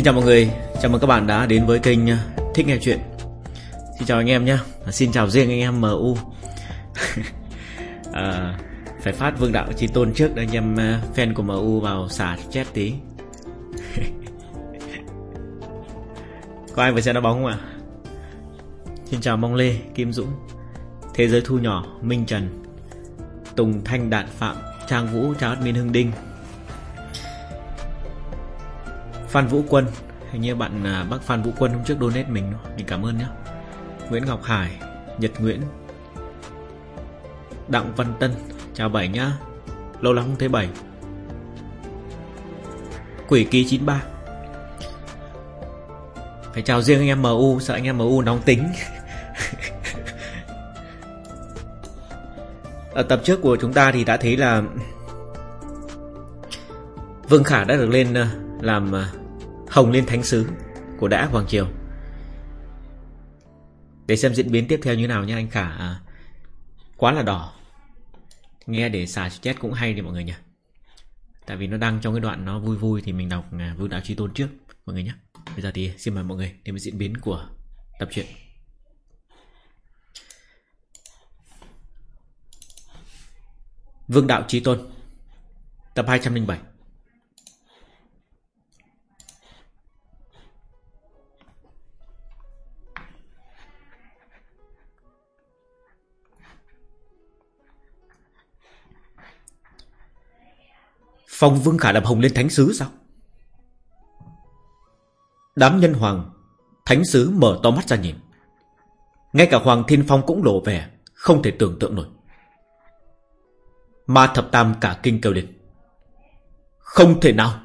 Xin chào mọi người, chào mừng các bạn đã đến với kênh ờ, Thích Nghe Chuyện Xin chào anh em nhé, xin chào riêng anh em MU à, ờ, Phải phát vương đạo chi tôn trước để anh em ờ, fan của MU vào xả chat tí Có ai vừa xem đá bóng không ạ? À? Xin chào Mong Lê, Kim Dũng Thế giới thu nhỏ, Minh Trần Tùng Thanh Đạt Phạm, Trang Vũ, chào Minh Hưng Đinh Phan Vũ Quân. Hình như bạn à, bác Phan Vũ Quân hôm trước donate mình Mình cảm ơn nhé Nguyễn Ngọc Hải Nhật Nguyễn Đặng Văn Tân Chào Bảy nhá. Lâu lắm không thấy Bảy. Quỷ ký 93 Phải chào riêng anh em MU Sợ anh em MU nóng tính. Ở tập trước của chúng ta thì đã thấy là Vương Khả đã được lên à, làm à, Hồng lên thánh sứ Của đã Hoàng Triều. Để xem diễn biến tiếp theo như nào nha anh Khả. À, Quá là đỏ. Nghe để xả chết cũng hay đi mọi người nhỉ. Tại vì nó đang trong cái đoạn nó vui vui Thì mình đọc à, Vương Đạo Tri Tôn trước Mọi người nhé. Bây giờ thì xin mời mọi người đến với diễn biến của tập truyện. Vương Đạo Chí Tôn Tập 207 Phong Vương Khả làm hồng lên thánh sứ sao? Đám nhân hoàng, Thánh sứ mở to mắt ra nhìn. Ngay cả Hoàng Thiên Phong cũng lộ vẻ, Không thể tưởng tượng nổi. Ma thập tam cả kinh kêu lên. Không thể nào.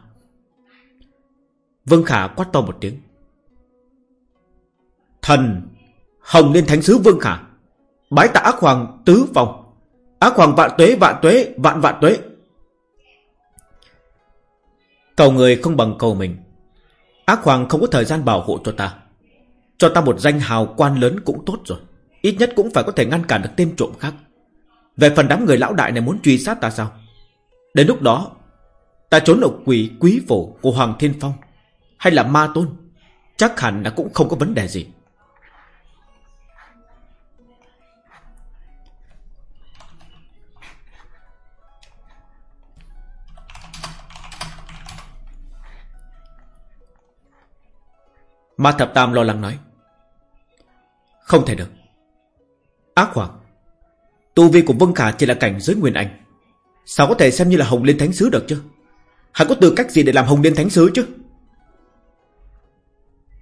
Vương Khả quát to một tiếng. Thần Hồng lên thánh sứ Vương Khả. Bái tạ ác hoàng tứ vòng. Ác hoàng vạn tuế vạn tuế, vạn vạn tuế. Cầu người không bằng cầu mình. Ác hoàng không có thời gian bảo hộ cho ta. Cho ta một danh hào quan lớn cũng tốt rồi. Ít nhất cũng phải có thể ngăn cản được tên trộm khác. Về phần đám người lão đại này muốn truy sát ta sao? Đến lúc đó, Ta trốn ở quỷ quý phổ của Hoàng Thiên Phong Hay là ma tôn, Chắc hẳn là cũng không có vấn đề gì. Ma Thập Tam lo lắng nói. Không thể được. Ác hoàng. Tu vi của Vân Khả chỉ là cảnh giới Nguyên Anh. Sao có thể xem như là Hồng Liên Thánh Sứ được chứ? Hắn có tư cách gì để làm Hồng Liên Thánh Sứ chứ?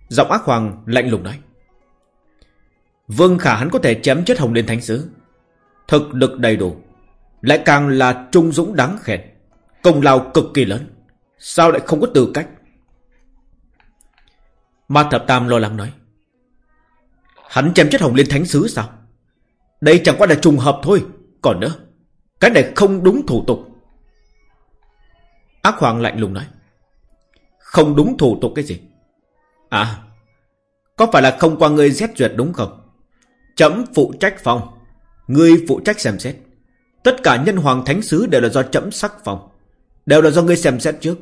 Giọng ác hoàng lạnh lùng nói. Vương Khả hắn có thể chém chết Hồng Liên Thánh Sứ. Thực lực đầy đủ. Lại càng là trung dũng đáng khen. Công lao cực kỳ lớn. Sao lại không có tư cách? Ma Thập Tam lo lắng nói. Hắn chém chết Hồng Liên Thánh Sứ sao? Đây chẳng qua là trùng hợp thôi. Còn nữa, cái này không đúng thủ tục. Ác Hoàng lạnh lùng nói. Không đúng thủ tục cái gì? À, có phải là không qua ngươi xét duyệt đúng không? Chấm phụ trách phòng. Ngươi phụ trách xem xét. Tất cả nhân hoàng thánh sứ đều là do chấm sắc phòng. Đều là do ngươi xem xét trước.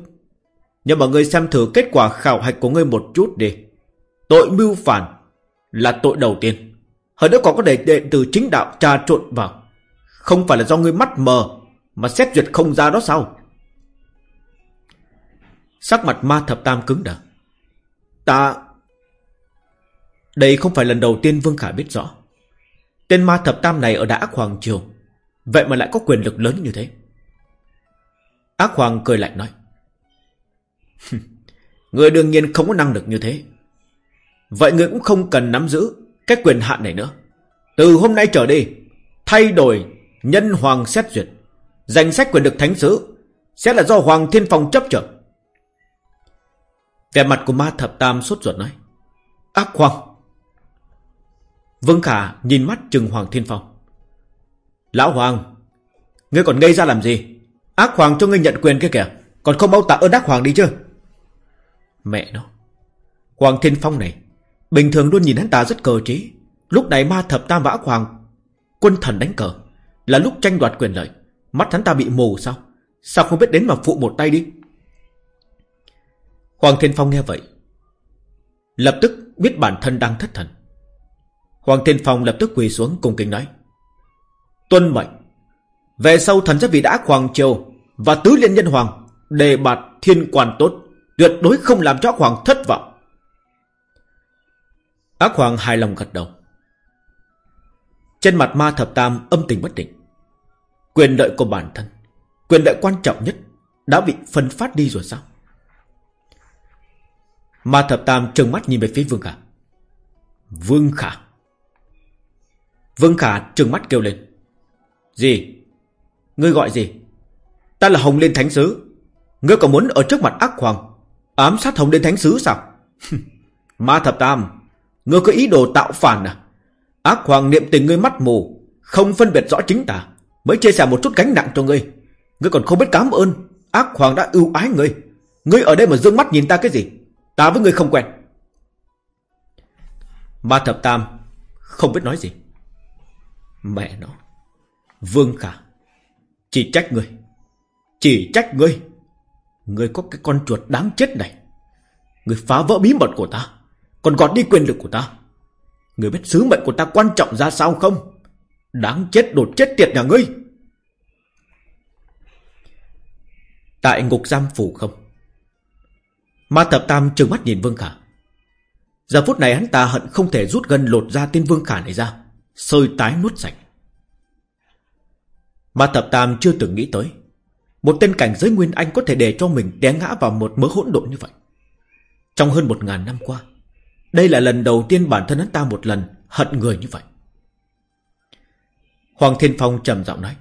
Nhưng mà ngươi xem thử kết quả khảo hạch của ngươi một chút đi. Tội mưu phản là tội đầu tiên. Hơn nữa còn có để đệ từ chính đạo trà trộn vào. Không phải là do ngươi mắt mờ mà xét duyệt không ra đó sao? Sắc mặt ma thập tam cứng đờ. Ta... Đây không phải lần đầu tiên Vương Khả biết rõ. Tên ma thập tam này ở đã ác hoàng triều. Vậy mà lại có quyền lực lớn như thế. Ác hoàng cười lạnh nói. Người đương nhiên không có năng lực như thế. Vậy người cũng không cần nắm giữ cái quyền hạn này nữa. Từ hôm nay trở đi, thay đổi nhân hoàng xét duyệt. Danh sách quyền lực thánh sứ sẽ là do Hoàng Thiên Phong chấp trở. Vẻ mặt của ma thập tam sốt ruột nói. Ác hoàng. Vương Khả nhìn mắt trừng Hoàng Thiên Phong. Lão Hoàng, ngươi còn ngây ra làm gì? Ác Hoàng cho ngươi nhận quyền kia kìa, còn không bao tạ ơn ác Hoàng đi chứ? Mẹ nó, Hoàng Thiên Phong này, bình thường luôn nhìn hắn ta rất cờ trí. Lúc này ma thập tam vã Hoàng, quân thần đánh cờ, là lúc tranh đoạt quyền lợi. Mắt hắn ta bị mù sao? Sao không biết đến mà phụ một tay đi? Hoàng Thiên Phong nghe vậy, lập tức biết bản thân đang thất thần. Hoàng Thiên Phong lập tức quỳ xuống cùng kính nói. Tuân mệnh. Về sau thần sẽ vì đã Hoàng Triều và Tứ Liên Nhân Hoàng đề bạt thiên quan tốt, tuyệt đối không làm cho ác Hoàng thất vọng. Ác Hoàng hài lòng gật đầu. Trên mặt ma thập tam âm tình bất định. Quyền lợi của bản thân, quyền lợi quan trọng nhất đã bị phân phát đi rồi sao? Ma thập tam trừng mắt nhìn về phía Vương Khả. Vương Khả. Vương Khả trừng mắt kêu lên. Gì? Ngươi gọi gì? Ta là Hồng Liên Thánh Sứ. Ngươi có muốn ở trước mặt ác hoàng ám sát Hồng Liên Thánh Sứ sao? Ma Thập Tam, ngươi có ý đồ tạo phản à? Ác hoàng niệm tình ngươi mắt mù, không phân biệt rõ chính tả, mới chia sẻ một chút gánh nặng cho ngươi. Ngươi còn không biết cảm ơn, ác hoàng đã ưu ái ngươi. Ngươi ở đây mà dương mắt nhìn ta cái gì? Ta với ngươi không quen. Ma Thập Tam không biết nói gì. Mẹ nó. Vương Khả. Chỉ trách ngươi. Chỉ trách ngươi người có cái con chuột đáng chết này. người phá vỡ bí mật của ta. Còn gọt đi quyền lực của ta. người biết sứ mệnh của ta quan trọng ra sao không? Đáng chết đột chết tiệt nhà ngươi. Tại ngục giam phủ không? Ma Thập Tam trừng mắt nhìn Vương Khả. Giờ phút này hắn ta hận không thể rút gân lột ra tên Vương Khả này ra. Sơi tái nuốt sạch. Ma Thập Tam chưa từng nghĩ tới. Một tên cảnh giới Nguyên Anh có thể để cho mình té ngã vào một mớ hỗn độn như vậy. Trong hơn một ngàn năm qua, đây là lần đầu tiên bản thân hắn ta một lần hận người như vậy. Hoàng Thiên Phong trầm giọng nói.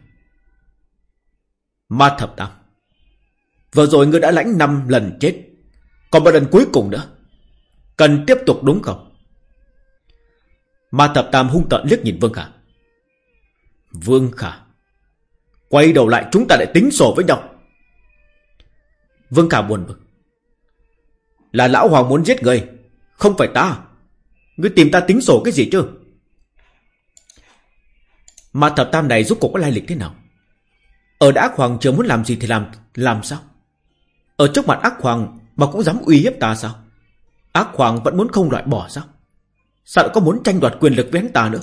Ma Thập Tam, vừa rồi ngươi đã lãnh năm lần chết, còn một lần cuối cùng nữa. Cần tiếp tục đúng không? Ma Thập Tam hung tợn liếc nhìn Vương Khả. Vương Khả, Quay đầu lại chúng ta lại tính sổ với nhau. Vương Khả buồn bực. Là lão hoàng muốn giết người, không phải ta. Ngươi tìm ta tính sổ cái gì chứ? Mà thập tam này rốt cuộc có lai lịch thế nào? Ở đã ác hoàng chưa muốn làm gì thì làm, làm sao? Ở trước mặt ác hoàng mà cũng dám uy hiếp ta sao? Ác hoàng vẫn muốn không loại bỏ sao? Sao lại có muốn tranh đoạt quyền lực với hắn ta nữa?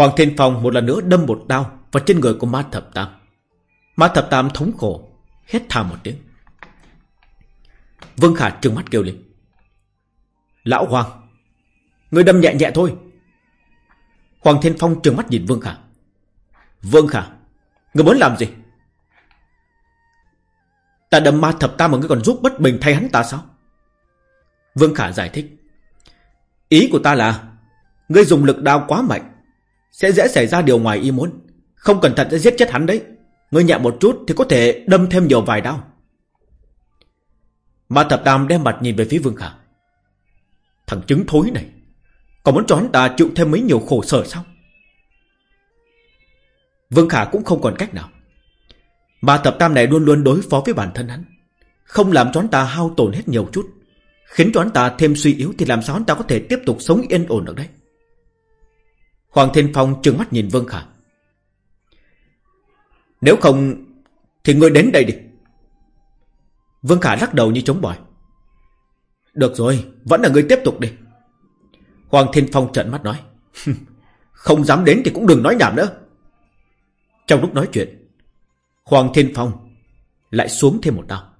Hoàng Thiên Phong một lần nữa đâm một đao vào trên người của Ma Thập Tam. Ma Thập Tam thống khổ, hét thảm một tiếng. Vương Khả trừng mắt kêu lên. Lão Hoàng, người đâm nhẹ nhẹ thôi. Hoàng Thiên Phong trừng mắt nhìn Vương Khả. Vương Khả, người muốn làm gì? Ta đâm ma thập tam mà ngươi còn giúp bất bình thay hắn ta sao? Vương Khả giải thích. Ý của ta là, ngươi dùng lực đao quá mạnh, sẽ dễ xảy ra điều ngoài ý muốn. Không cẩn thận sẽ giết chết hắn đấy. Ngươi nhẹ một chút thì có thể đâm thêm nhiều vài đau. Ma thập tam đem mặt nhìn về phía Vương Khả. Thằng trứng thối này, còn muốn cho hắn ta chịu thêm mấy nhiều khổ sở sao? Vương Khả cũng không còn cách nào. Ma thập tam này luôn luôn đối phó với bản thân hắn. Không làm cho hắn ta hao tổn hết nhiều chút. Khiến cho hắn ta thêm suy yếu thì làm sao hắn ta có thể tiếp tục sống yên ổn được đấy. Hoàng Thiên Phong trừng mắt nhìn Vương Khả. Nếu không, Thì ngươi đến đây đi. Vương Khả lắc đầu như chống bỏi. Được rồi, Vẫn là ngươi tiếp tục đi. Hoàng Thiên Phong trợn mắt nói. Không dám đến thì cũng đừng nói nhảm nữa. Trong lúc nói chuyện, Hoàng Thiên Phong Lại xuống thêm một đao.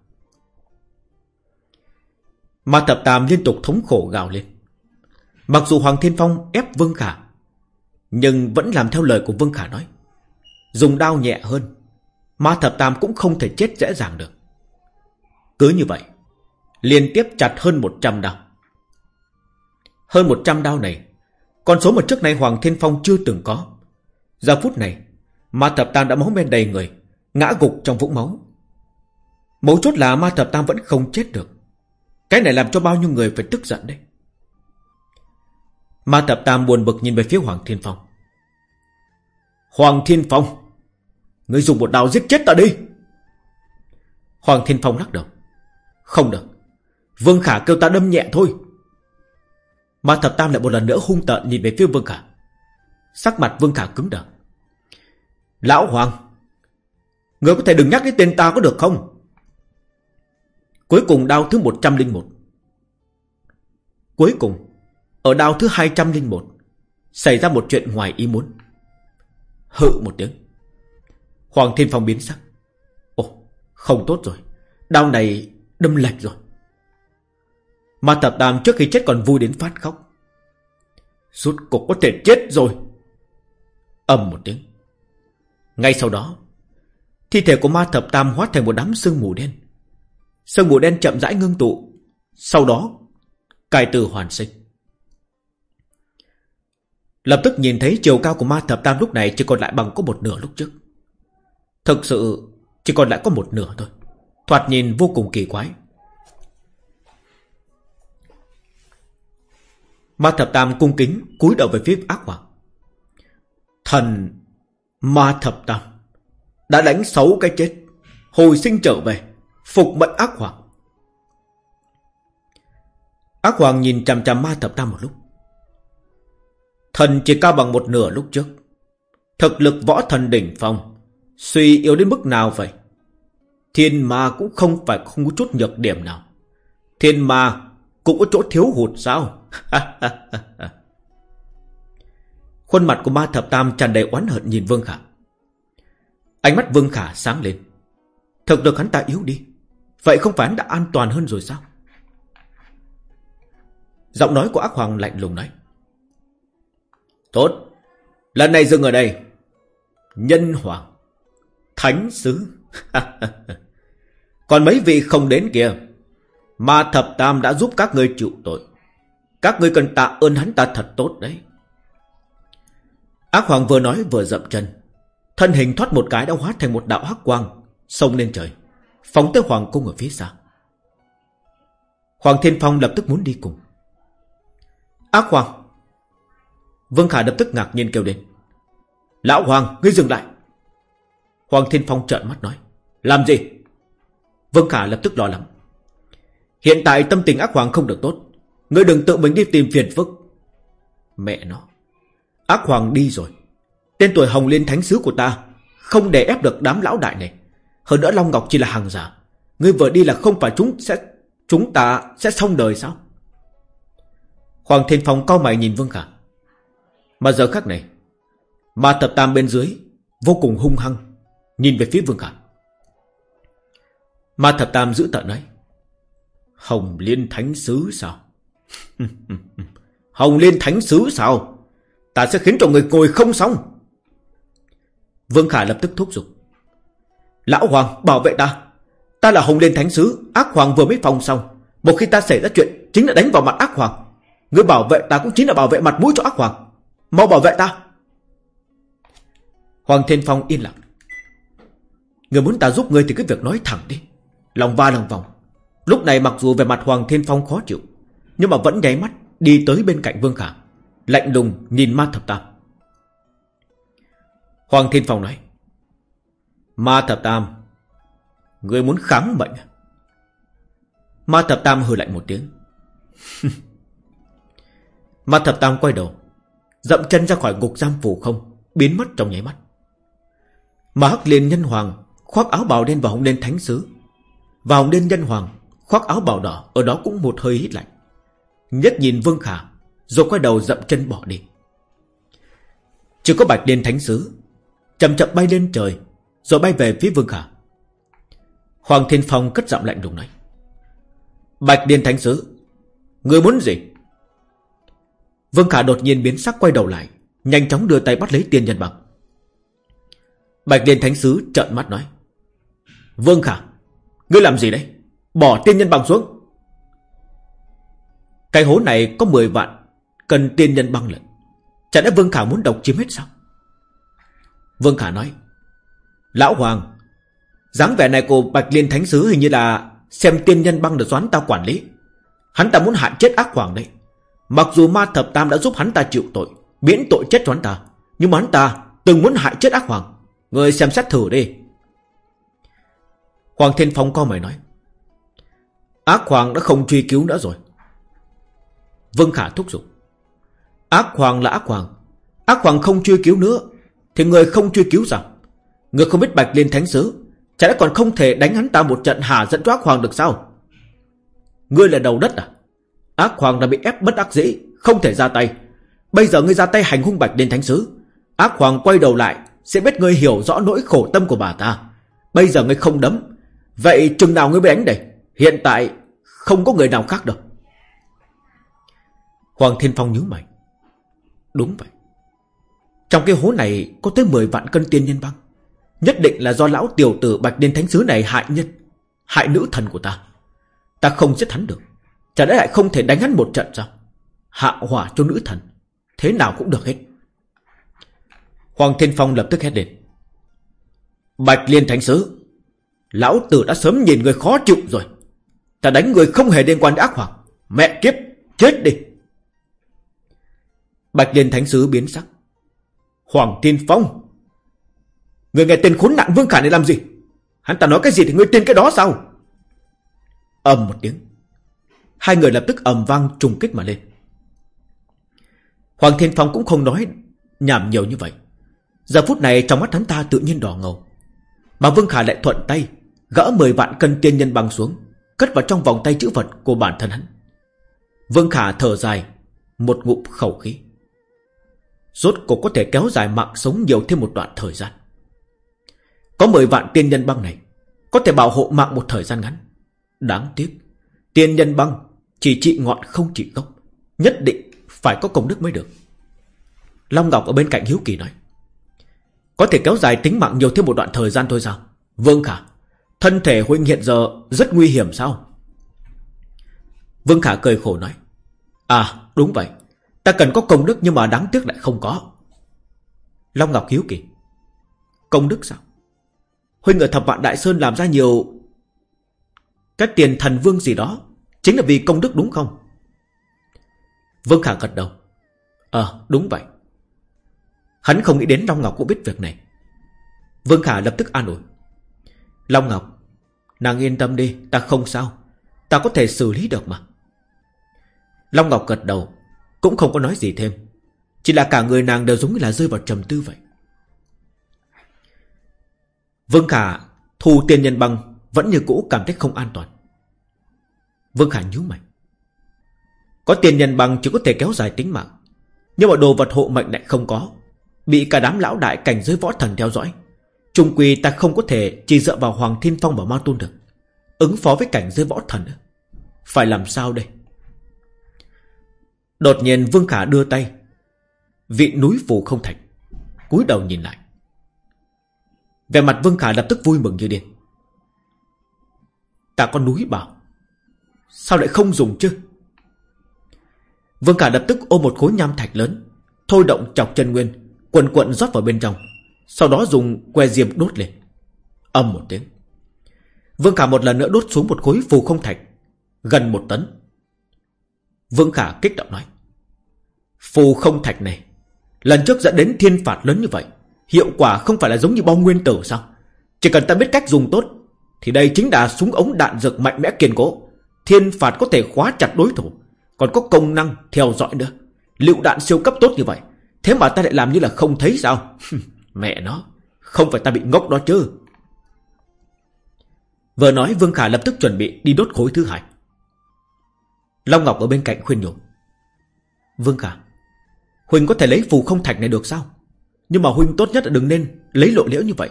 Ma Tập Tam liên tục thống khổ gào lên. Mặc dù Hoàng Thiên Phong ép Vương Khả nhưng vẫn làm theo lời của Vương Khả nói. Dùng đao nhẹ hơn, Ma thập tam cũng không thể chết dễ dàng được. Cứ như vậy, Liên tiếp chặt hơn 100 đao. Hơn 100 đao này, Con số mà trước nay Hoàng Thiên Phong chưa từng có. Giờ phút này, Ma thập tam đã máu men đầy người, Ngã gục trong vũng máu. Mấu chốt là ma thập tam vẫn không chết được. Cái này làm cho bao nhiêu người phải tức giận đấy. Ma thập tam buồn bực nhìn về phía Hoàng Thiên Phong. Hoàng Thiên Phong, Ngươi dùng một đao giết chết ta đi. Hoàng Thiên Phong lắc đầu. Không được. Vương Khả kêu ta đâm nhẹ thôi. Ma Thập Tam lại một lần nữa hung tợn nhìn về phía Vương Khả. Sắc mặt Vương Khả cứng đờ. Lão Hoàng Người có thể đừng nhắc đến tên ta có được không? Cuối cùng đao thứ 101 Cuối cùng ở đao thứ 201 Xảy ra một chuyện ngoài ý muốn Hự một tiếng Hoàng Thiên Phong biến sắc. Ồ, không tốt rồi. đao này đâm lệch rồi. Mà tập đàm trước khi chết còn vui đến phát khóc. Rốt cục có thể chết rồi. ầm một tiếng. Ngay sau đó, thi thể của ma thập tam hóa thành một đám sương mù đen. Sương mù đen chậm rãi ngưng tụ. Sau đó, cải từ hoàn sinh. Lập tức nhìn thấy chiều cao của ma thập tam lúc này chỉ còn lại bằng có một nửa lúc trước. Thực sự, chỉ còn lại có một nửa thôi. Thoạt nhìn vô cùng kỳ quái. Ma thập tam cung kính, cúi đầu về phía ác hoàng Thần Ma thập tam Đã đánh xấu cái chết, Hồi sinh trở về, Phục mệnh ác hoàng. Ác hoàng nhìn chằm chằm ma thập tam một lúc. Thần chỉ cao bằng một nửa lúc trước Thực lực võ thần đỉnh phong, Suy yếu đến mức nào vậy? Thiên ma cũng không phải không có chút nhược điểm nào. Thiên ma cũng có chỗ thiếu hụt sao? Khuôn mặt của ma thập tam tràn đầy oán hận nhìn Vương Khả. Ánh mắt Vương Khả sáng lên. Thực được hắn ta yếu đi. Vậy không phải hắn đã an toàn hơn rồi sao? Giọng nói của ác hoàng lạnh lùng nói. Tốt. Lần này dừng ở đây. Nhân hoàng. Thánh sứ. Còn mấy vị không đến kìa. Mà thập tam đã giúp các ngươi chịu tội. Các ngươi cần tạ ơn hắn ta thật tốt đấy. Ác hoàng vừa nói vừa dậm chân. Thân hình thoát một cái đã hóa thành một đạo hắc quang. Xông lên trời. Phóng tới hoàng cung ở phía xa. Hoàng Thiên Phong lập tức muốn đi cùng. Ác hoàng. Vương Khả lập tức ngạc nhiên kêu lên. Lão Hoàng, ngươi dừng lại. Hoàng Thiên Phong trợn mắt nói. Làm gì? Vương Khả lập tức lo lắng. Hiện tại tâm tình ác hoàng không được tốt. Ngươi đừng tự mình đi tìm phiền phức. Mẹ nó. Ác hoàng đi rồi. Tên tuổi hồng liên thánh sứ của ta không để ép được đám lão đại này. Hơn nữa Long Ngọc chỉ là hàng giả. Ngươi vừa đi là không phải chúng sẽ chúng ta sẽ xong đời sao? Hoàng Thiên Phong cao mày nhìn Vương Khả. Mà giờ khắc này, ma thập tam bên dưới vô cùng hung hăng Nhìn về phía Vương Khả Ma Thập Tam giữ tận nói Hồng Liên Thánh Sứ sao? Hồng Liên Thánh Sứ sao? Ta sẽ khiến cho người ngồi không xong. Vương Khả lập tức thúc giục Lão Hoàng bảo vệ ta. Ta là Hồng Liên Thánh Sứ Ác Hoàng vừa mới phòng xong. Một khi ta xảy ra chuyện Chính là đánh vào mặt ác hoàng. Ngươi bảo vệ ta cũng chính là bảo vệ mặt mũi cho ác hoàng. Mau bảo vệ ta. Hoàng Thiên Phong yên lặng. Người muốn ta giúp người thì cứ việc nói thẳng đi. Lòng va lòng vòng. Lúc này mặc dù về mặt Hoàng Thiên Phong khó chịu, Nhưng mà vẫn nháy mắt Đi tới bên cạnh Vương Khả, Lạnh lùng nhìn ma thập tam. Hoàng Thiên Phong nói, Ma thập tam Người muốn kháng bệnh à? Ma thập tam hừ lạnh một tiếng. Ma thập tam quay đầu Dậm chân ra khỏi ngục giam phủ không, Biến mất trong nháy mắt. Mà hắc liên nhân hoàng Khoác áo bào đen vào hồng đen thánh sứ. Và hồng đen nhân hoàng Khoác áo bào đỏ, Ở đó cũng một hơi hít lạnh. Nhất nhìn Vương Khả, Rồi quay đầu dậm chân bỏ đi. Chỉ có bạch đen thánh sứ, Chậm chậm bay lên trời, Rồi bay về phía Vương Khả. Hoàng Thiên Phong cất giọng lạnh lùng nói, Bạch Điên Thánh Sứ, Người muốn gì? Vương Khả đột nhiên biến sắc quay đầu lại, Nhanh chóng đưa tay bắt lấy tiên nhân bằng. Bạch Liên Thánh Sứ trợn mắt nói, Vương Khả, Ngươi làm gì đấy? Bỏ tiên nhân bằng xuống. Cái hố này có 10 vạn, Cần tiên nhân băng lận Chả lẽ Vương Khả muốn độc chiếm hết sao? Vương Khả nói, Lão Hoàng, dáng vẻ này của Bạch Liên Thánh Sứ hình như là Xem tiên nhân băng được doán ta quản lý. Hắn ta muốn hại chết ác hoàng đấy. Mặc dù ma thập tam đã giúp hắn ta chịu tội, Miễn tội chết cho hắn ta, Nhưng mà hắn ta từng muốn hại chết ác hoàng. Người xem xét thử đi. Hoàng Thiên Phong co mày nói, Ác hoàng đã không truy cứu nữa rồi. Vân Khả thúc giục, Ác hoàng là ác hoàng Ác hoàng không truy cứu nữa, Thì người không truy cứu sao Người không biết Bạch Liên Thánh Sứ, Chả đã còn không thể đánh hắn ta một trận hà dẫn cho ác hoàng được sao? Ngươi là đầu đất à? Ác hoàng đã bị ép bất đắc dĩ, Không thể ra tay. Bây giờ ngươi ra tay hành hung Bạch Liên Thánh Sứ. Ác hoàng quay đầu lại, Sẽ biết ngươi hiểu rõ nỗi khổ tâm của bà ta. Bây giờ ngươi không đấm. Vậy chừng nào ngươi mới đánh đây? Hiện tại không có người nào khác đâu. Hoàng Thiên Phong nhớ mày. Đúng vậy. Trong cái hố này có tới 10 vạn cân tiên nhân băng. Nhất định là do lão tiểu tử Bạch Điên Thánh Sứ này hại nhân Hại nữ thần của ta. Ta không giết hắn được. Chả lẽ lại không thể đánh hắn một trận sao? Hạ hỏa cho nữ thần, Thế nào cũng được hết. Hoàng Thiên Phong lập tức hét lên. Bạch Liên Thánh Sứ, Lão tử đã sớm nhìn người khó chịu rồi. Ta đánh người không hề liên quan đến ác hoàng. Mẹ kiếp, Chết đi. Bạch Liên Thánh Sứ biến sắc. Hoàng Thiên Phong, Người nghe tên khốn nạn Vương Khả này làm gì? Hắn ta nói cái gì thì ngươi tin cái đó sao? Ầm một tiếng. Hai người lập tức ầm vang trùng kích mà lên. Hoàng Thiên Phong cũng không nói Nhảm nhiều như vậy. Giờ phút này trong mắt hắn ta tự nhiên đỏ ngầu. Mà Vương Khả lại thuận tay, Gỡ 10 vạn cân tiên nhân băng xuống, Cất vào trong vòng tay chữ vật của bản thân hắn. Vương Khả thở dài, Một ngụm khẩu khí. Rốt cuộc có thể kéo dài mạng sống nhiều thêm một đoạn thời gian. Có 10 vạn tiên nhân băng này, Có thể bảo hộ mạng một thời gian ngắn. Đáng tiếc, Tiên nhân băng chỉ trị ngọn không trị gốc. Nhất định phải có công đức mới được. Long Ngọc ở bên cạnh Hiếu Kỳ nói. Có thể kéo dài tính mạng nhiều thêm một đoạn thời gian thôi sao? Vương Khả, Thân thể huynh hiện giờ rất nguy hiểm sao? Vương Khả cười khổ nói. À đúng vậy. Ta cần có công đức nhưng mà đáng tiếc lại không có. Long Ngọc hiếu kỳ. Công đức sao? Huynh ở thập vạn Đại Sơn làm ra nhiều Cái tiền thần vương gì đó. Chính là vì công đức đúng không? Vương Khả gật đầu. Ờ đúng vậy. Hắn không nghĩ đến Long Ngọc cũng biết việc này. Vương Khả lập tức an ủi. Long Ngọc, Nàng yên tâm đi, Ta không sao. Ta có thể xử lý được mà. Long Ngọc gật đầu, Cũng không có nói gì thêm. Chỉ là cả người nàng đều giống như là rơi vào trầm tư vậy. Vương Khả Thu tiền nhân băng Vẫn như cũ cảm thấy không an toàn. Vương Khả nhíu mày Có tiền nhân bằng chỉ có thể kéo dài tính mạng Nhưng mà đồ vật hộ mệnh lại không có Bị cả đám lão đại cảnh giới võ thần theo dõi Trung quy ta không có thể chỉ dựa vào Hoàng Thiên Phong và Ma Tôn được. Ứng phó với cảnh giới võ thần. Phải làm sao đây? Đột nhiên Vương Khả đưa tay. Vị núi phù không thành. cúi đầu nhìn lại. Về mặt Vương Khả lập tức vui mừng như điên. Ta có núi bảo. Sao lại không dùng chứ? Vương Khả lập tức ôm một khối nham thạch lớn, Thôi động chọc chân nguyên, Quần quận rót vào bên trong, Sau đó dùng que diêm đốt lên. Âm một tiếng. Vương Khả một lần nữa đốt xuống một khối phù không thạch, Gần một tấn. Vương Khả kích động nói, Phù không thạch này, Lần trước dẫn đến thiên phạt lớn như vậy, Hiệu quả không phải là giống như bom nguyên tử sao? Chỉ cần ta biết cách dùng tốt, Thì đây chính là súng ống đạn dược mạnh mẽ kiên cố. Thiên phạt có thể khóa chặt đối thủ, Còn có công năng theo dõi nữa. Liệu đạn siêu cấp tốt như vậy, Thế mà ta lại làm như là không thấy sao? Mẹ nó, Không phải ta bị ngốc đó chứ. Vừa nói, Vương Khả lập tức chuẩn bị đi đốt khối thứ hai. Long Ngọc ở bên cạnh khuyên nhủ. Vương Khả, Huỳnh có thể lấy phù không thạch này được sao? Nhưng mà Huỳnh tốt nhất là đừng nên Lấy lộ liễu như vậy.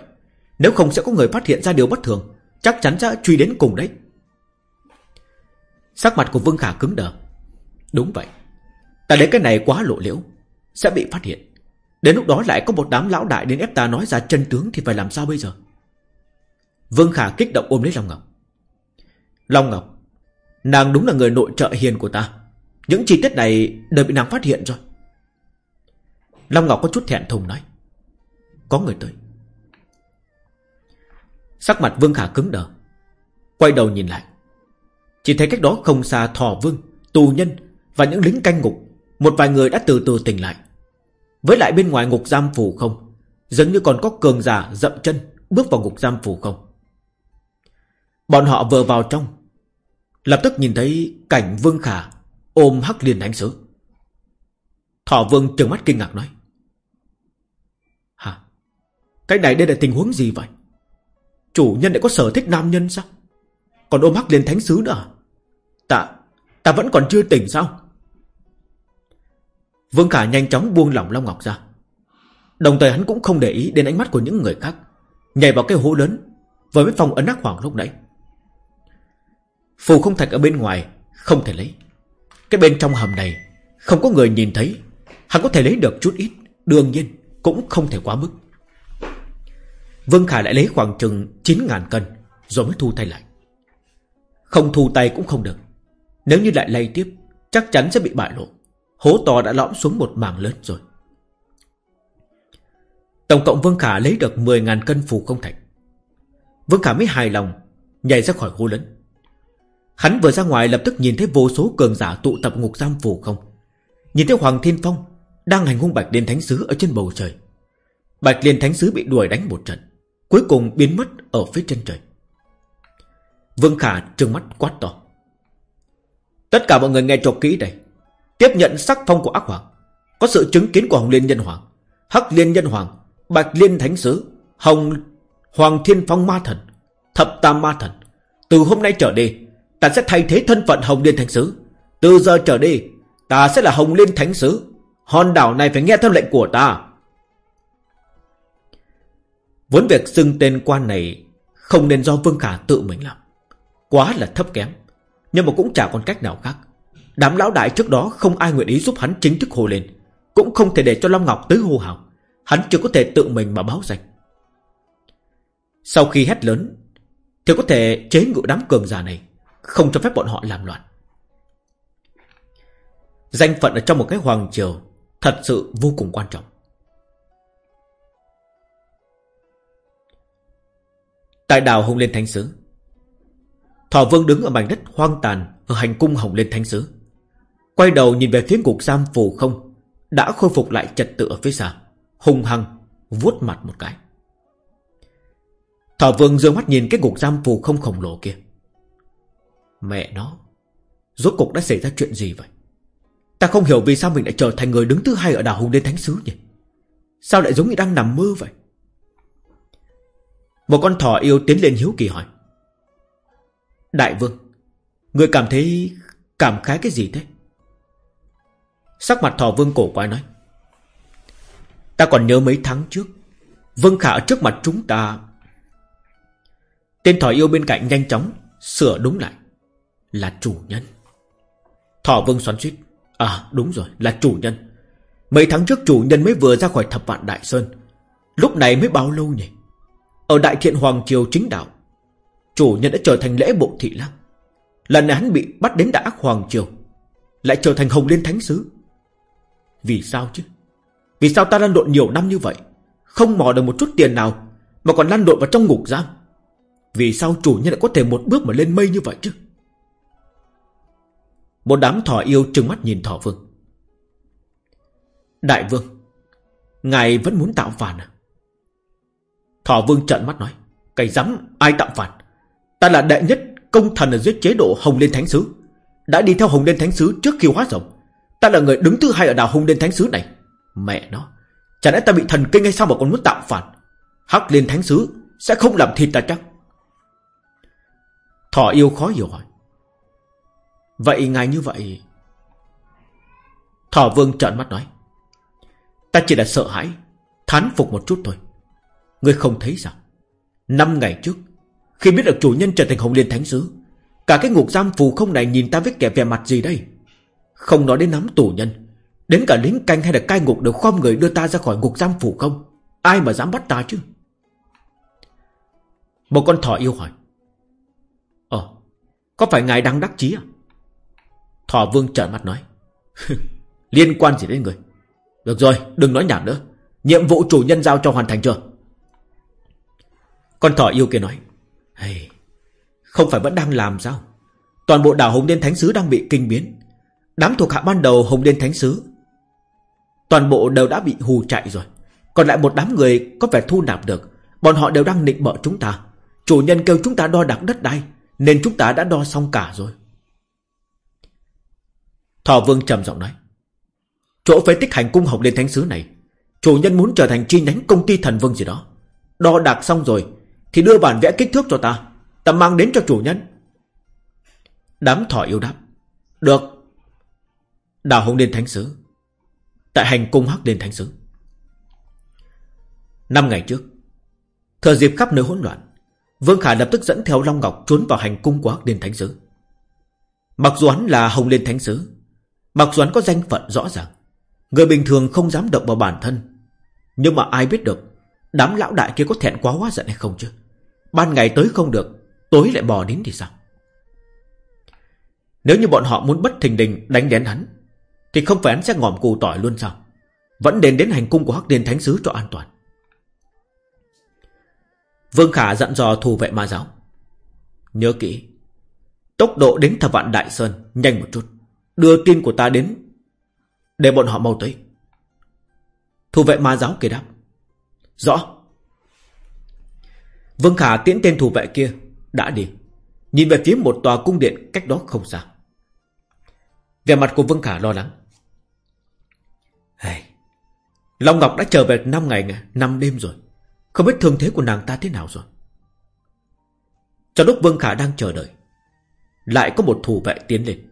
Nếu không sẽ có người phát hiện ra điều bất thường, Chắc chắn sẽ truy đến cùng đấy. Sắc mặt của Vương Khả cứng đờ. Đúng vậy. Ta để cái này quá lộ liễu. Sẽ bị phát hiện. Đến lúc đó lại có một đám lão đại đến ép ta nói ra chân tướng Thì phải làm sao bây giờ? Vương Khả kích động ôm lấy Long Ngọc. Long Ngọc, Nàng đúng là người nội trợ hiền của ta. Những chi tiết này đều bị nàng phát hiện rồi. Long Ngọc có chút thẹn thùng nói. Có người tới. Sắc mặt Vương Khả cứng đờ. Quay đầu nhìn lại. Chỉ thấy cách đó không xa Thỏ Vương, Tù Nhân Và những lính canh ngục. Một vài người đã từ từ tỉnh lại. Với lại bên ngoài ngục giam phủ không, Giống như còn có cường giả dậm chân Bước vào ngục giam phủ không. Bọn họ vừa vào trong, Lập tức nhìn thấy cảnh Vương Khả Ôm Hắc Liên Thánh Sứ. Thỏ Vương trừng mắt kinh ngạc nói, Hả? Cái này đây là tình huống gì vậy? Chủ nhân lại có sở thích nam nhân sao? Còn ôm Hắc Liên Thánh Sứ nữa à? Ta Ta vẫn còn chưa tỉnh sao? Vương Khả nhanh chóng buông lỏng Long Ngọc ra. Đồng thời hắn cũng không để ý đến ánh mắt của những người khác. Nhảy vào cái hố lớn Với mấy phòng ấn ác hoàng lúc nãy. Phù không thạch ở bên ngoài, Không thể lấy. Cái bên trong hầm này, Không có người nhìn thấy. Hắn có thể lấy được chút ít, Đương nhiên cũng không thể quá mức. Vương Khả lại lấy khoảng chừng 9.000 cân, Rồi mới thu tay lại. Không thu tay cũng không được. Nếu như lại lay tiếp Chắc chắn sẽ bị bại lộ Hố to đã lõm xuống một mảng lớn rồi Tổng cộng Vương Khả lấy được 10.000 cân phù không thạch Vương Khả mới hài lòng Nhảy ra khỏi hố lớn Hắn vừa ra ngoài lập tức nhìn thấy vô số cường giả tụ tập ngục giam phù không. Nhìn thấy Hoàng Thiên Phong đang hành hung Bạch Liên Thánh Sứ ở trên bầu trời. Bạch Liên Thánh Sứ bị đuổi đánh một trận, cuối cùng biến mất ở phía chân trời. Vương Khả trừng mắt quát to. Tất cả mọi người nghe cho kỹ đây. Tiếp nhận sắc phong của ác hoàng. Có sự chứng kiến của Hồng Liên Nhân Hoàng, Hắc Liên Nhân Hoàng, Bạch Liên Thánh Sứ, Hồng Hoàng Thiên Phong Ma Thần, Thập Tam Ma Thần. Từ hôm nay trở đi, Ta sẽ thay thế thân phận Hồng Liên Thánh Sứ Từ giờ trở đi Ta sẽ là Hồng Liên Thánh Sứ Hòn đảo này phải nghe theo lệnh của ta Vốn việc xưng tên quan này Không nên do Vương Khả tự mình làm Quá là thấp kém nhưng mà cũng chả còn cách nào khác. Đám lão đại trước đó không ai nguyện ý giúp hắn chính thức hồ lên. Cũng không thể để cho Long Ngọc tới hô hào. Hắn chưa có thể tự mình mà báo danh. Sau khi hét lớn, Thì có thể chế ngự đám cường giả này, không cho phép bọn họ làm loạn. Danh phận ở trong một cái hoàng triều Thật sự vô cùng quan trọng. Tại đảo Hồng Liên Thánh Sứ Thọ Vương đứng ở mảnh đất hoang tàn Ở hành cung Hồng Liên Thánh Sứ. Quay đầu nhìn về phía ngục giam phù không, Đã khôi phục lại trật tự ở phía xa Hùng hăng vuốt mặt một cái. Thọ Vương dương mắt nhìn cái ngục giam phù không khổng lồ kia. Mẹ nó, Rốt cục đã xảy ra chuyện gì vậy? Ta không hiểu vì sao mình lại trở thành người đứng thứ hai ở đảo Hùng đế Thánh Sứ nhỉ? Sao lại giống như đang nằm mơ vậy? Một con thỏ yêu tiến lên hiếu kỳ hỏi. Đại vương, Người cảm thấy cảm khái cái gì thế? Sắc mặt thỏ vương cổ quái nói, Ta còn nhớ mấy tháng trước, Vương Khả ở trước mặt chúng ta. Tên thỏ yêu bên cạnh nhanh chóng Sửa đúng lại, là chủ nhân. Thỏ vương xoắn suýt À đúng rồi, là chủ nhân. Mấy tháng trước chủ nhân mới vừa ra khỏi thập vạn đại sơn, Lúc này mới bao lâu nhỉ? Ở đại thiện Hoàng Triều chính đạo Chủ nhân đã trở thành lễ bộ thị lang. Lần này hắn bị bắt đến đã Hoàng Triều, Lại trở thành Hồng Liên Thánh Sứ. Vì sao chứ? Vì sao ta lăn lộn nhiều năm như vậy, Không mò được một chút tiền nào Mà còn lăn lộn vào trong ngục giam? Vì sao chủ nhân lại có thể một bước mà lên mây như vậy chứ? Một đám thỏ yêu trừng mắt nhìn thỏ vương. Đại vương, Ngài vẫn muốn tạo phản à? Thỏ vương trợn mắt nói Cái rắm ai tạo phản? Ta là đệ nhất công thần ở dưới chế độ Hồng Liên Thánh Sứ. Đã đi theo Hồng Liên Thánh Sứ trước khi hóa rồng. Ta là người đứng thứ hai ở đảo Hồng Liên Thánh Sứ này. Mẹ nó, Chả lẽ ta bị thần kinh hay sao mà còn muốn tạo phản? Hắc Liên Thánh Sứ Sẽ không làm thịt ta chắc Thỏ yêu khó hiểu hỏi. Vậy ngài như vậy? Thỏ vương trợn mắt nói. Ta chỉ là sợ hãi, Thán phục một chút thôi. Ngươi không thấy sao? Năm ngày trước khi biết được chủ nhân trở thành Hồng Liên Thánh Sứ, Cả cái ngục giam phù không này nhìn ta với kẻ vẻ mặt gì đây? Không nói đến nắm tù nhân, Đến cả lính canh hay là cai ngục đều khom người đưa ta ra khỏi ngục giam phủ không? Ai mà dám bắt ta chứ? Một con thỏ yêu hỏi. Ờ Có phải ngài đang đắc chí à? Thỏ vương trợn mắt nói. Liên quan gì đến người? Được rồi, đừng nói nhảm nữa. Nhiệm vụ chủ nhân giao cho hoàn thành chưa? Con thỏ yêu kia nói hey, Không phải vẫn đang làm sao? Toàn bộ đảo Hồng Liên Thánh Sứ đang bị kinh biến. Đám thuộc hạ ban đầu Hồng Liên Thánh Sứ Toàn bộ đều đã bị hù chạy rồi. Còn lại một đám người có vẻ thu nạp được. Bọn họ đều đang nịnh bợ chúng ta. Chủ nhân kêu chúng ta đo đạc đất đai Nên chúng ta đã đo xong cả rồi. Thọ Vương trầm giọng nói Chỗ phế tích hành cung Hồng Liên thánh sứ này Chủ nhân muốn trở thành chi nhánh công ty thần vương gì đó. Đo đạc xong rồi thì đưa bản vẽ kích thước cho ta. Ta mang đến cho chủ nhân. Đám thỏ yêu đáp. Được. Đào Hồng Liên Thánh Sứ. Tại hành cung Hắc Liên Thánh Sứ. Năm ngày trước Thời dịp khắp nơi hỗn loạn. Vương Khả lập tức dẫn theo Long Ngọc trốn vào hành cung của Hắc Liên Thánh Sứ. Mặc dù hắn là Hồng Liên Thánh Sứ, Mặc dù hắn có danh phận rõ ràng, Người bình thường không dám động vào bản thân, Nhưng mà ai biết được Đám lão đại kia có thẹn quá hóa giận hay không chứ? Ban ngày tới không được, Tối lại bò đến thì sao? Nếu như bọn họ muốn bất thình đình đánh đến hắn, Thì không phải hắn sẽ ngòm cù tỏi luôn sao? Vẫn đến đến hành cung của Hắc Điền Thánh Sứ cho an toàn. Vương Khả dặn dò thù vệ ma giáo. Nhớ kỹ, Tốc độ đến thập vạn Đại Sơn Nhanh một chút, Đưa tin của ta đến Để bọn họ mau tới. Thủ vệ ma giáo kia đáp. Rõ. Vương Khả tiễn tên thủ vệ kia Đã đi. Nhìn về phía một tòa cung điện cách đó không xa. Về mặt của Vương Khả lo lắng. Hey, Long Ngọc đã trở về 5 ngày 5 đêm rồi. Không biết thương thế của nàng ta thế nào rồi. Trong lúc Vương Khả đang chờ đợi Lại có một thủ vệ tiến lên.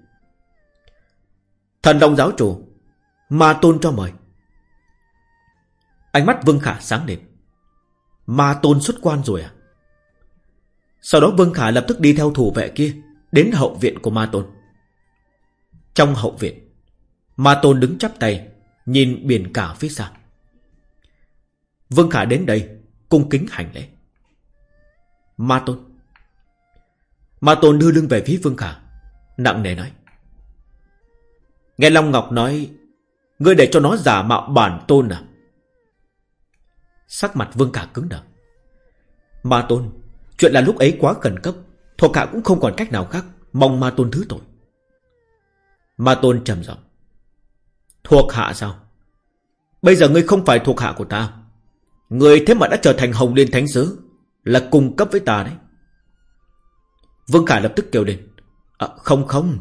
Thần Long giáo chủ Ma tôn cho mời. Ánh mắt Vương Khả sáng lên. Ma tôn xuất quan rồi à? Sau đó Vương Khả lập tức đi theo thủ vệ kia, Đến hậu viện của Ma tôn. Trong hậu viện, Ma tôn đứng chắp tay, Nhìn biển cả phía xa. Vương Khả đến đây, Cung kính hành lễ. Ma tôn. Ma tôn đưa lưng về phía Vương Khả, Nặng nề nói. Nghe Long Ngọc nói, Ngươi để cho nó giả mạo bản tôn à? Sắc mặt Vương Khả cứng đờ. Ma tôn Chuyện là lúc ấy quá khẩn cấp Thuộc hạ cũng không còn cách nào khác Mong ma tôn thứ tội. Ma tôn trầm giọng. Thuộc hạ sao? Bây giờ ngươi không phải thuộc hạ của ta. Ngươi thế mà đã trở thành Hồng Liên Thánh Sứ Là cùng cấp với ta đấy. Vương Khả lập tức kêu lên. À, Không không.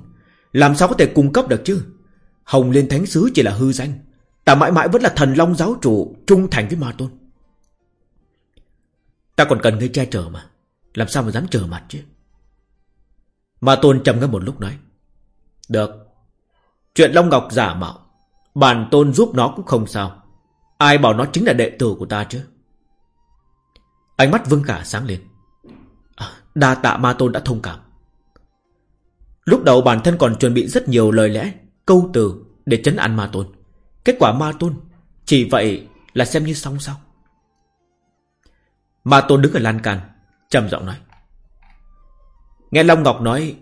Làm sao có thể cung cấp được chứ? Hồng Liên Thánh Sứ chỉ là hư danh. Ta mãi mãi vẫn là thần long giáo chủ Trung thành với ma tôn. Ta còn cần ngươi che chở mà. Làm sao mà dám chờ mặt chứ? Ma tôn trầm ngâm một lúc nói Được. Chuyện Long Ngọc giả mạo Bản tôn giúp nó cũng không sao. Ai bảo nó chính là đệ tử của ta chứ? Ánh mắt Vương Khả sáng lên. À, Đa tạ ma tôn đã thông cảm. Lúc đầu bản thân còn chuẩn bị rất nhiều lời lẽ Câu từ để chấn an ma tôn. Kết quả ma tôn Chỉ vậy là xem như xong sao? Ma tôn đứng ở lan can trầm giọng nói. Nghe Long Ngọc nói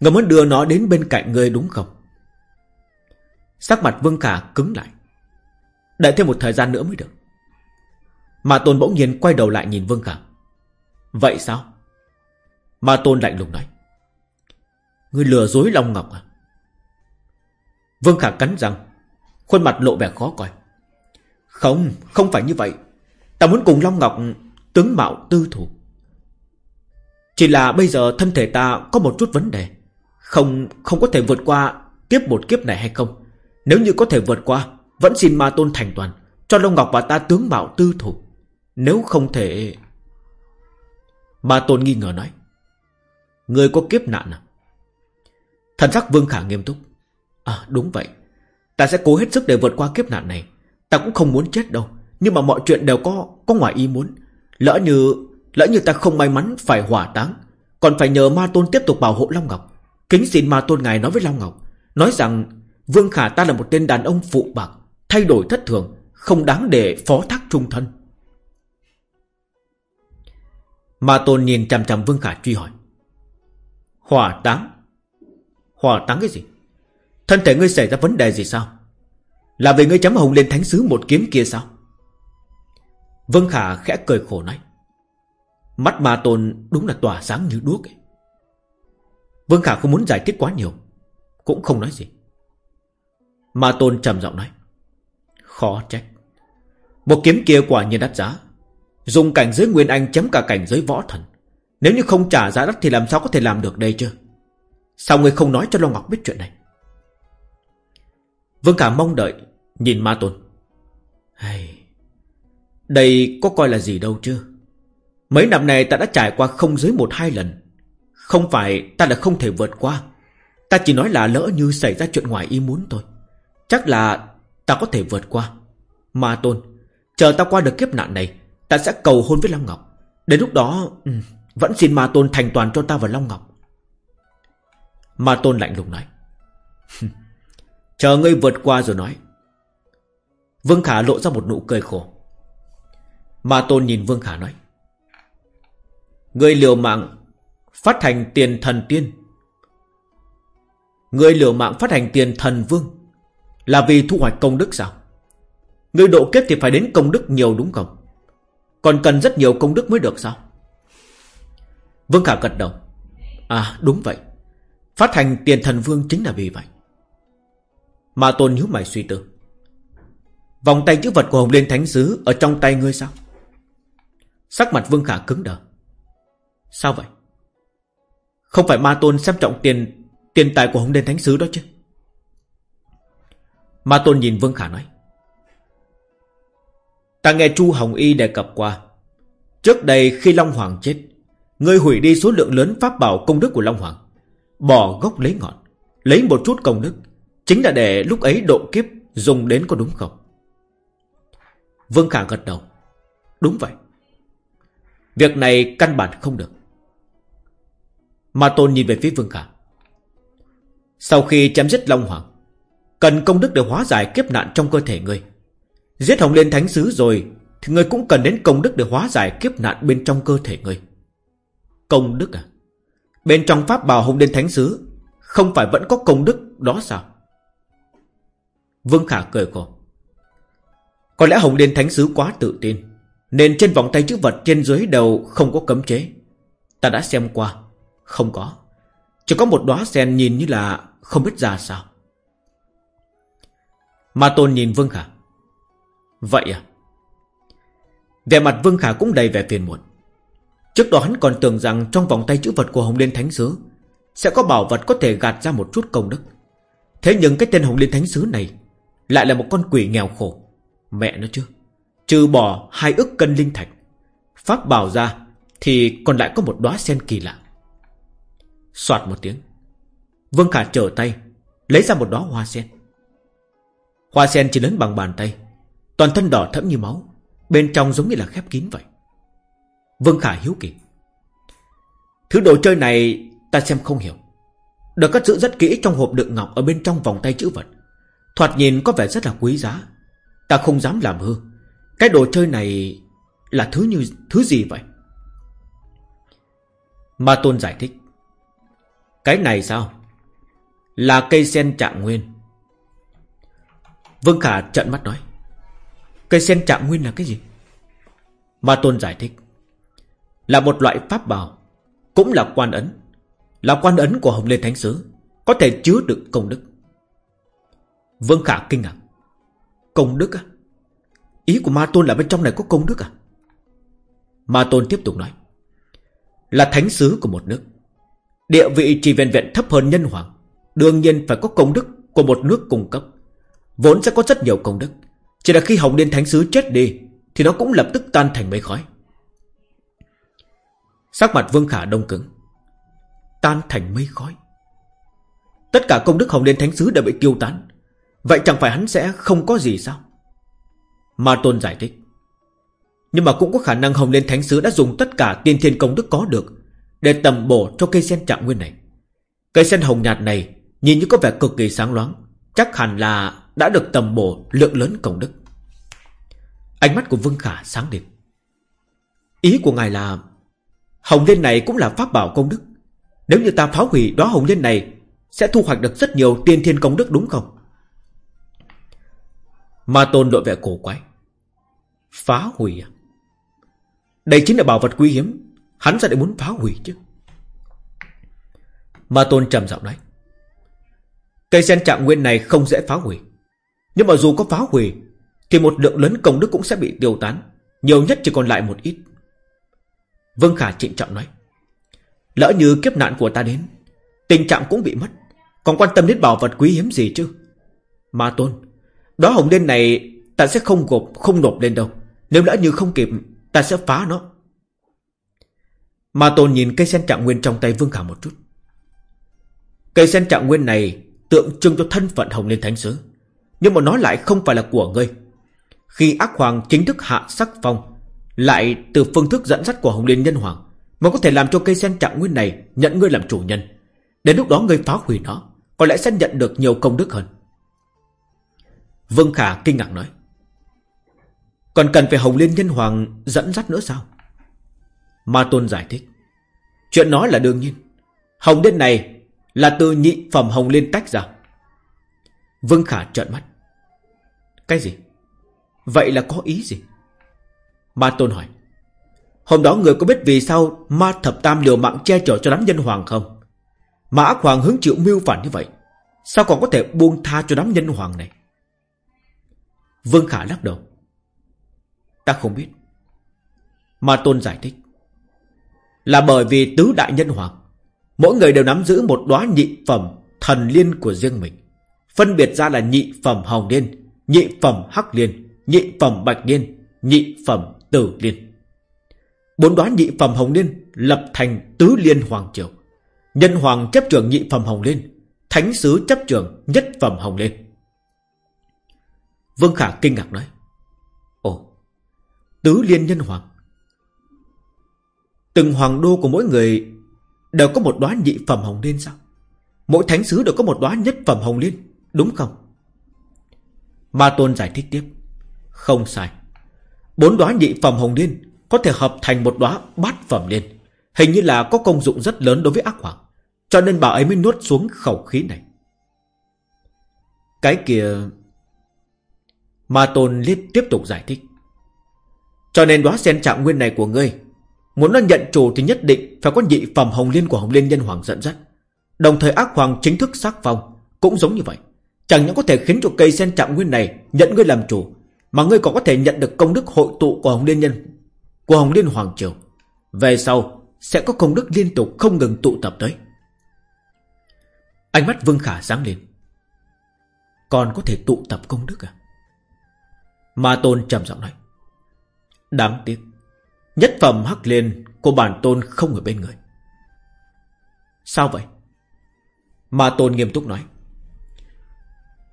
Người muốn đưa nó đến bên cạnh ngươi đúng không? Sắc mặt Vương Khả cứng lại. Đợi thêm một thời gian nữa mới được. Mà Tôn bỗng nhiên quay đầu lại nhìn Vương Khả. Vậy sao? Mà Tôn lạnh lùng nói. Ngươi lừa dối Long Ngọc à? Vương Khả cắn răng Khuôn mặt lộ vẻ khó coi. Không, không phải như vậy. Ta muốn cùng Long Ngọc tướng mạo tư thủ. Chỉ là bây giờ thân thể ta có một chút vấn đề. Không không có thể vượt qua Kiếp một kiếp này hay không? Nếu như có thể vượt qua, Vẫn xin ma tôn thành toàn, Cho Long Ngọc và ta tướng mạo tư thủ. Nếu không thể Ma tôn nghi ngờ nói. Người có kiếp nạn à? Thần sắc Vương Khả nghiêm túc. À đúng vậy. Ta sẽ cố hết sức để vượt qua kiếp nạn này. Ta cũng không muốn chết đâu, Nhưng mà mọi chuyện đều có có ngoài ý muốn. Lỡ như Lỡ như ta không may mắn, phải hỏa táng. Còn phải nhờ ma tôn tiếp tục bảo hộ Long Ngọc. Kính xin ma tôn ngài nói với Long Ngọc. Nói rằng, Vương Khả ta là một tên đàn ông phụ bạc, Thay đổi thất thường, Không đáng để phó thác trung thân. Ma tôn nhìn chằm chằm Vương Khả truy hỏi. Hỏa táng? Hỏa táng cái gì? Thân thể ngươi xảy ra vấn đề gì sao? Là vì ngươi chấm hồng lên thánh sứ một kiếm kia sao? Vương Khả khẽ cười khổ nói. Mắt ma tôn đúng là tỏa sáng như đuốc ấy. Vương Khả không muốn giải thích quá nhiều Cũng không nói gì. Ma tôn trầm giọng nói Khó trách. Một kiếm kia quả nhiên đắt giá Dùng cảnh giới Nguyên Anh chấm cả cảnh giới võ thần. Nếu như không trả giá đắt thì làm sao có thể làm được đây chứ? Sao ngươi không nói cho Long Ngọc biết chuyện này? Vương Khả mong đợi Nhìn Ma Tôn. Hey, Đây có coi là gì đâu chứ? Mấy năm này ta đã trải qua không dưới một hai lần. Không phải ta đã không thể vượt qua. Ta chỉ nói là lỡ như xảy ra chuyện ngoài ý muốn thôi. Chắc là ta có thể vượt qua. Ma Tôn Chờ ta qua được kiếp nạn này Ta sẽ cầu hôn với Long Ngọc. Đến lúc đó ừ, Vẫn xin Ma Tôn thành toàn cho ta và Long Ngọc. Ma Tôn lạnh lùng nói. Chờ ngươi vượt qua rồi nói. Vương Khả lộ ra một nụ cười khổ. Ma Tôn nhìn Vương Khả nói người liều mạng Phát hành tiền thần tiên. Người liều mạng phát hành tiền thần vương Là vì thu hoạch công đức sao? Người độ kiếp thì phải đến công đức nhiều đúng không? Còn cần rất nhiều công đức mới được sao? Vương Khả gật đầu. À đúng vậy. Phát hành tiền thần vương chính là vì vậy. Mà Tôn nhíu mày suy tư. Vòng tay chữ vật của Hồng Liên Thánh Sứ Ở trong tay ngươi sao? Sắc mặt Vương Khả cứng đờ. Sao vậy? Không phải Ma Tôn xem trọng tiền Tiền tài của Hồng đền Thánh Sứ đó chứ? Ma Tôn nhìn Vương Khả nói. Ta nghe Chu Hồng Y đề cập qua. Trước đây khi Long Hoàng chết, Ngươi hủy đi số lượng lớn pháp bảo công đức của Long Hoàng, Bỏ gốc lấy ngọn, Lấy một chút công đức, Chính là để lúc ấy độ kiếp Dùng đến có đúng không? Vương Khả gật đầu. Đúng vậy. Việc này căn bản không được. Ma Tôn nhìn về phía Vương Khả. Sau khi chém giết Long Hoàng, Cần công đức để hóa giải kiếp nạn trong cơ thể ngươi Giết Hồng Liên Thánh Sứ rồi, Thì ngươi cũng cần đến công đức để hóa giải kiếp nạn bên trong cơ thể ngươi Công đức à? Bên trong pháp bào Hồng Liên Thánh Sứ Không phải vẫn có công đức đó sao? Vương Khả cười khổ. Có lẽ Hồng Liên Thánh Sứ quá tự tin, Nên trên vòng tay chữ vật trên dưới đầu không có cấm chế. Ta đã xem qua không có. Chỉ có một đóa sen nhìn như là không biết ra sao. Ma Tôn nhìn Vương Khả. Vậy à? Về mặt Vương Khả cũng đầy vẻ phiền muộn. Trước đó hắn còn tưởng rằng Trong vòng tay chữ vật của Hồng Liên Thánh Sứ Sẽ có bảo vật có thể gạt ra một chút công đức. Thế nhưng cái tên Hồng Liên Thánh Sứ này Lại là một con quỷ nghèo khổ. Mẹ nó chứ, Trừ bỏ hai ức cân linh thạch, Pháp bảo ra Thì còn lại có một đóa sen kỳ lạ. Xoạt một tiếng. Vương Khả trở tay, Lấy ra một đóa hoa sen. Hoa sen chỉ lớn bằng bàn tay, Toàn thân đỏ thẫm như máu, Bên trong giống như là khép kín vậy. Vương Khả hiếu kỳ. Thứ đồ chơi này ta xem không hiểu. Được cất giữ rất kỹ trong hộp đựng ngọc Ở bên trong vòng tay chữ vật. Thoạt nhìn có vẻ rất là quý giá. Ta không dám làm hư. Cái đồ chơi này là thứ như, thứ gì vậy? Ma Tôn giải thích. Cái này sao? Là cây sen trạng nguyên. Vương Khả trận mắt nói, Cây sen trạng nguyên là cái gì? Ma Tôn giải thích, Là một loại pháp bảo, Cũng là quan ấn, Là quan ấn của Hồng Lê Thánh Sứ Có thể chứa được công đức. Vương Khả kinh ngạc, Công đức à Ý của Ma Tôn là bên trong này có công đức à? Ma Tôn tiếp tục nói, Là thánh sứ của một nước Địa vị chỉ vẹn vẹn thấp hơn nhân hoàng. Đương nhiên phải có công đức Của một nước cung cấp. Vốn sẽ có rất nhiều công đức. Chỉ là khi Hồng Liên Thánh Sứ chết đi, Thì nó cũng lập tức tan thành mây khói. Sắc mặt Vương Khả đông cứng. Tan thành mây khói. Tất cả công đức Hồng Liên Thánh Sứ đều bị tiêu tán. Vậy chẳng phải hắn sẽ không có gì sao? Ma Tôn giải thích. Nhưng mà cũng có khả năng Hồng Liên Thánh Sứ đã dùng tất cả tiên thiên công đức có được để tầm bổ cho cây sen trạng nguyên này. Cây sen hồng nhạt này Nhìn như có vẻ cực kỳ sáng loáng. Chắc hẳn là đã được tầm bổ lượng lớn công đức. Ánh mắt của Vương Khả sáng đẹp Ý của ngài là, Hồng Liên này cũng là pháp bảo công đức. Nếu như ta phá hủy đó Hồng Liên này, Sẽ thu hoạch được rất nhiều tiên thiên công đức đúng không? Ma Tôn đội vẻ cổ quái. Phá hủy à? Đây chính là bảo vật quý hiếm. Hắn ra để muốn phá hủy chứ. Ma Tôn trầm giọng nói, Cây sen trạng nguyên này không dễ phá hủy. Nhưng mà dù có phá hủy, Thì một lượng lớn công đức cũng sẽ bị tiêu tán, Nhiều nhất chỉ còn lại một ít. Vương Khả trịnh trọng nói, Lỡ như kiếp nạn của ta đến, Tình trạng cũng bị mất. Còn quan tâm đến bảo vật quý hiếm gì chứ? Ma Tôn Đó hồng đen này ta sẽ không gộp, Không nộp lên đâu. Nếu lỡ như không kịp, ta sẽ phá nó. Ma Tôn nhìn cây sen trạng nguyên trong tay Vương Khả một chút Cây sen trạng nguyên này tượng trưng cho thân phận Hồng Liên Thánh Sứ. Nhưng mà nó lại không phải là của ngươi. Khi ác hoàng chính thức hạ sắc phong, lại từ phương thức dẫn dắt của Hồng Liên Nhân Hoàng, mà có thể làm cho cây sen trạng nguyên này nhận ngươi làm chủ nhân. Đến lúc đó ngươi phá hủy nó, có lẽ sẽ nhận được nhiều công đức hơn. Vương Khả kinh ngạc nói. Còn cần phải Hồng Liên Nhân Hoàng dẫn dắt nữa sao? Ma Tôn giải thích. Chuyện nói là đương nhiên. Hồng đen này là từ nhị phẩm hồng liên tách ra. Vương Khả trợn mắt. Cái gì? Vậy là có ý gì? Ma Tôn hỏi. Hôm đó người có biết vì sao Ma Thập Tam liều mạng che chở cho đám nhân hoàng không? Mà ác hoàng hứng chịu mưu phản như vậy, Sao còn có thể buông tha cho đám nhân hoàng này? Vương Khả lắc đầu. Ta không biết. Ma Tôn giải thích. Là bởi vì tứ đại nhân hoàng Mỗi người đều nắm giữ một đóa nhị phẩm thần liên của riêng mình. Phân biệt ra là nhị phẩm hồng liên, nhị phẩm hắc liên, nhị phẩm bạch liên, nhị phẩm tử liên. Bốn đóa nhị phẩm hồng liên lập thành tứ liên hoàng triều. Nhân hoàng chấp trường nhị phẩm hồng liên, thánh sứ chấp trường nhất phẩm hồng liên. Vương Khả kinh ngạc nói. Ồ, tứ liên nhân hoàng. Từng hoàng đô của mỗi người Đều có một đóa nhị phẩm hồng liên sao? Mỗi thánh sứ đều có một đóa nhất phẩm hồng liên, Đúng không? Ma Tôn giải thích tiếp. Không sai. Bốn đóa nhị phẩm hồng liên Có thể hợp thành một đóa bát phẩm liên. Hình như là có công dụng rất lớn đối với ác hoàng, Cho nên bà ấy mới nuốt xuống khẩu khí này. Cái kia, Ma Tôn liên tiếp tục giải thích. Cho nên đóa sen trạng nguyên này của ngươi Muốn nó nhận chủ thì nhất định Phải có nhị phẩm hồng liên của hồng liên nhân hoàng dẫn dắt. Đồng thời ác hoàng chính thức xác phong Cũng giống như vậy. Chẳng những có thể khiến cho cây sen trạng nguyên này Nhận ngươi làm chủ, Mà ngươi còn có thể nhận được công đức hội tụ của hồng liên nhân, Của hồng liên hoàng triều. Về sau, sẽ có công đức liên tục Không ngừng tụ tập tới. Ánh mắt Vương Khả sáng lên. Còn có thể tụ tập công đức à? Ma Tôn trầm giọng nói. Đáng tiếc. Nhất phẩm hắc liên của bản tôn không ở bên người. Sao vậy? Mà tôn nghiêm túc nói.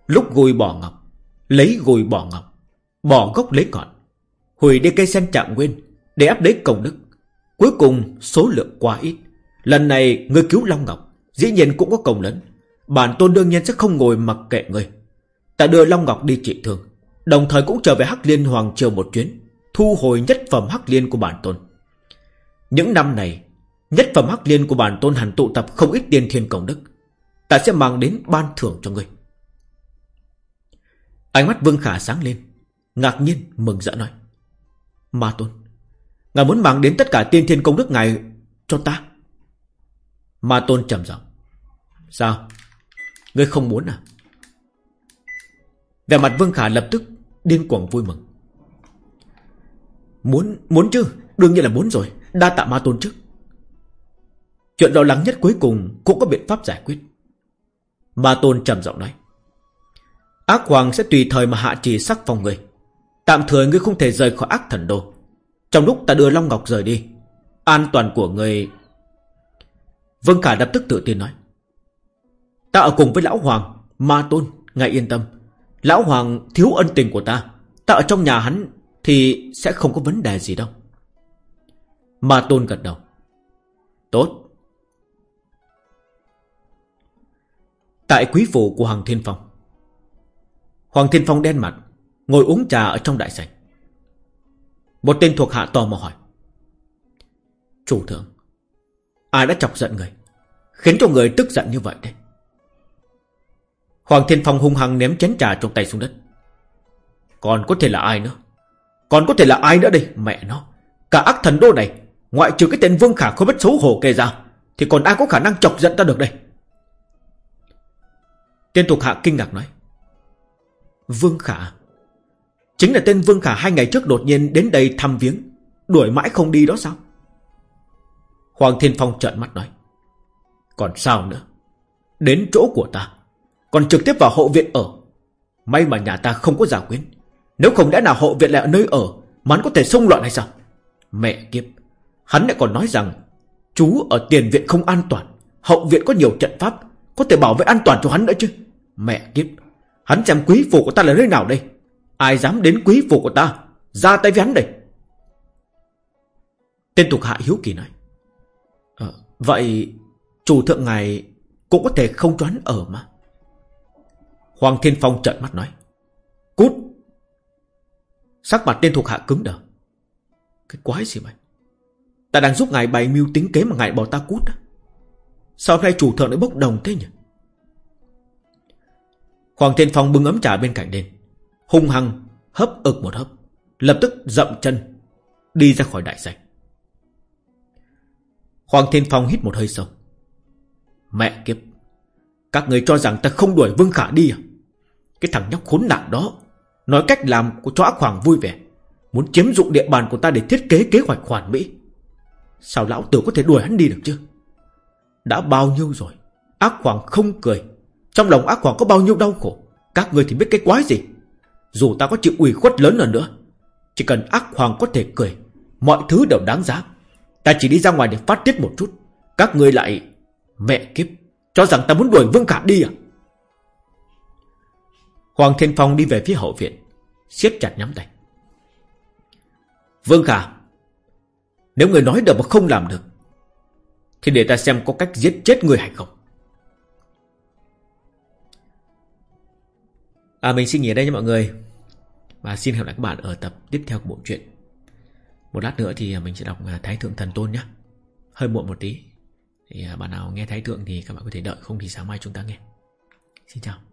Lúc gùi bỏ ngọc, lấy gùi bỏ ngọc, bỏ gốc lấy ngọn, hủy đi cây sen trạng nguyên để áp đế công đức. Cuối cùng số lượng quá ít. Lần này người cứu Long Ngọc, dĩ nhiên cũng có công lớn. Bản tôn đương nhiên sẽ không ngồi mặc kệ người. Ta đưa Long Ngọc đi trị thương, đồng thời cũng trở về Hắc Liên Hoàng Triều một chuyến thu hồi nhất phẩm hắc liên của bản tôn. Những năm này, Nhất phẩm hắc liên của bản tôn hẳn tụ tập không ít tiên thiên công đức. Ta sẽ mang đến ban thưởng cho ngươi. Ánh mắt Vương Khả sáng lên Ngạc nhiên mừng rỡ nói Ma tôn Ngài muốn mang đến tất cả tiên thiên công đức ngài cho ta? Ma tôn trầm giọng Sao? Ngươi không muốn à? Về mặt Vương Khả lập tức Điên cuồng vui mừng. Muốn, muốn chứ? Đương nhiên là muốn rồi. Đa tạ ma tôn trước. Chuyện lo lắng nhất cuối cùng Cũng có biện pháp giải quyết. Ma tôn trầm giọng nói. Ác hoàng sẽ tùy thời mà hạ trì sắc phòng người. Tạm thời ngươi không thể rời khỏi ác thần đô. Trong lúc ta đưa Long Ngọc rời đi An toàn của người. Vương Khả lập tức tự tin nói. Ta ở cùng với Lão Hoàng Ma Tôn, ngài yên tâm. Lão Hoàng thiếu ân tình của ta. Ta ở trong nhà hắn thì sẽ không có vấn đề gì đâu. Ma Tôn gật đầu. Tốt. Tại quý phủ của Hoàng Thiên Phong, Hoàng Thiên Phong đen mặt, Ngồi uống trà ở trong đại sảnh. Một tên thuộc hạ tò mò hỏi. Chủ thượng, Ai đã chọc giận người, Khiến cho người tức giận như vậy đấy Hoàng Thiên Phong hung hăng ném chén trà trong tay xuống đất. Còn có thể là ai nữa? Còn có thể là ai nữa đây? Mẹ nó. Cả ác thần đô này Ngoại trừ cái tên Vương Khả không biết xấu hổ kề ra Thì còn ai có khả năng chọc giận ta được đây? Tên thuộc hạ kinh ngạc nói. Vương Khả. Chính là tên Vương Khả hai ngày trước đột nhiên đến đây thăm viếng Đuổi mãi không đi đó sao? Hoàng Thiên Phong trợn mắt nói. Còn sao nữa? Đến chỗ của ta Còn trực tiếp vào hộ viện ở. May mà nhà ta không có giả quyến nếu không đã nào hộ viện lại ở nơi ở Mà hắn có thể xông loạn hay sao? Mẹ kiếp Hắn lại còn nói rằng Chú ở tiền viện không an toàn Hậu viện có nhiều trận pháp Có thể bảo vệ an toàn cho hắn nữa chứ. Mẹ kiếp Hắn xem quý phủ của ta là nơi nào đây? Ai dám đến quý phủ của ta Ra tay với hắn đây? Tên tục hạ hiếu kỳ nói à, Vậy Chủ thượng ngài Cũng có thể không choán ở mà. Hoàng Thiên Phong trợn mắt nói Sắc mặt tên thuộc hạ cứng đờ. Cái quái gì vậy? Ta đang giúp ngài bày mưu tính kế mà ngài bỏ ta cút á. Sao nay chủ thượng lại bốc đồng thế nhỉ? Hoàng Thiên Phong bưng ấm trà bên cạnh lên, Hung hăng, hấp ực một hấp Lập tức dậm chân, Đi ra khỏi đại sảnh. Hoàng Thiên Phong hít một hơi sâu. Mẹ kiếp, Các người cho rằng ta không đuổi Vương Khả đi à? Cái thằng nhóc khốn nạn đó Nói cách làm của cho ác hoàng vui vẻ. Muốn chiếm dụng địa bàn của ta để thiết kế kế hoạch hoàn mỹ. Sao lão tử có thể đuổi hắn đi được chứ? Đã bao nhiêu rồi, Ác hoàng không cười. Trong lòng ác hoàng có bao nhiêu đau khổ? Các người thì biết cái quái gì? Dù ta có chịu ủy khuất lớn hơn nữa, Chỉ cần ác hoàng có thể cười, Mọi thứ đều đáng giá. Ta chỉ đi ra ngoài để phát tiết một chút. Các người lại Mẹ kiếp, Cho rằng ta muốn đuổi Vương Khả đi à? Hoàng Thiên Phong đi về phía hậu viện, siết chặt nhắm tay. Vương Khả, Nếu người nói được mà không làm được, Thì để ta xem có cách giết chết người hay không. À mình xin nghỉ ở đây nha mọi người. Và xin hẹn gặp lại các bạn ở tập tiếp theo của bộ truyện. Một lát nữa thì mình sẽ đọc à, Thái Thượng Thần Tôn nhé. Hơi muộn một tí. Thì à, bạn nào nghe Thái Thượng thì các bạn có thể đợi, Không thì sáng mai chúng ta nghe. Xin chào.